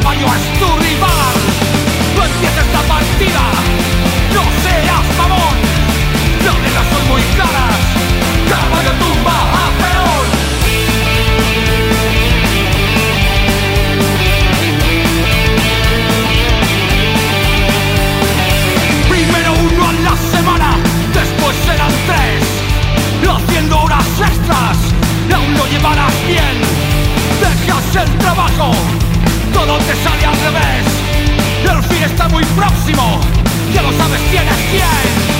come on, you are. muy próximo, ya lo sabes quién es quién.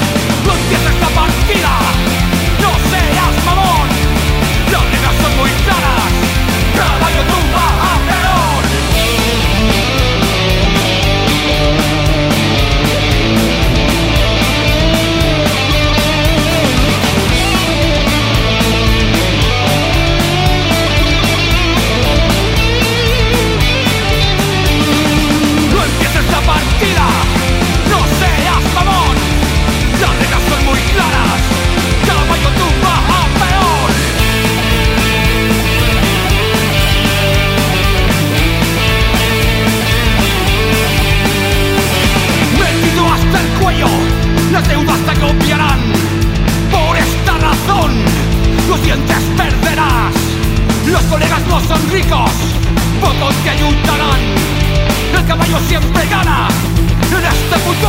Los colegas no son ricos, votos que ayudarán. El caballo siempre gana en este mundo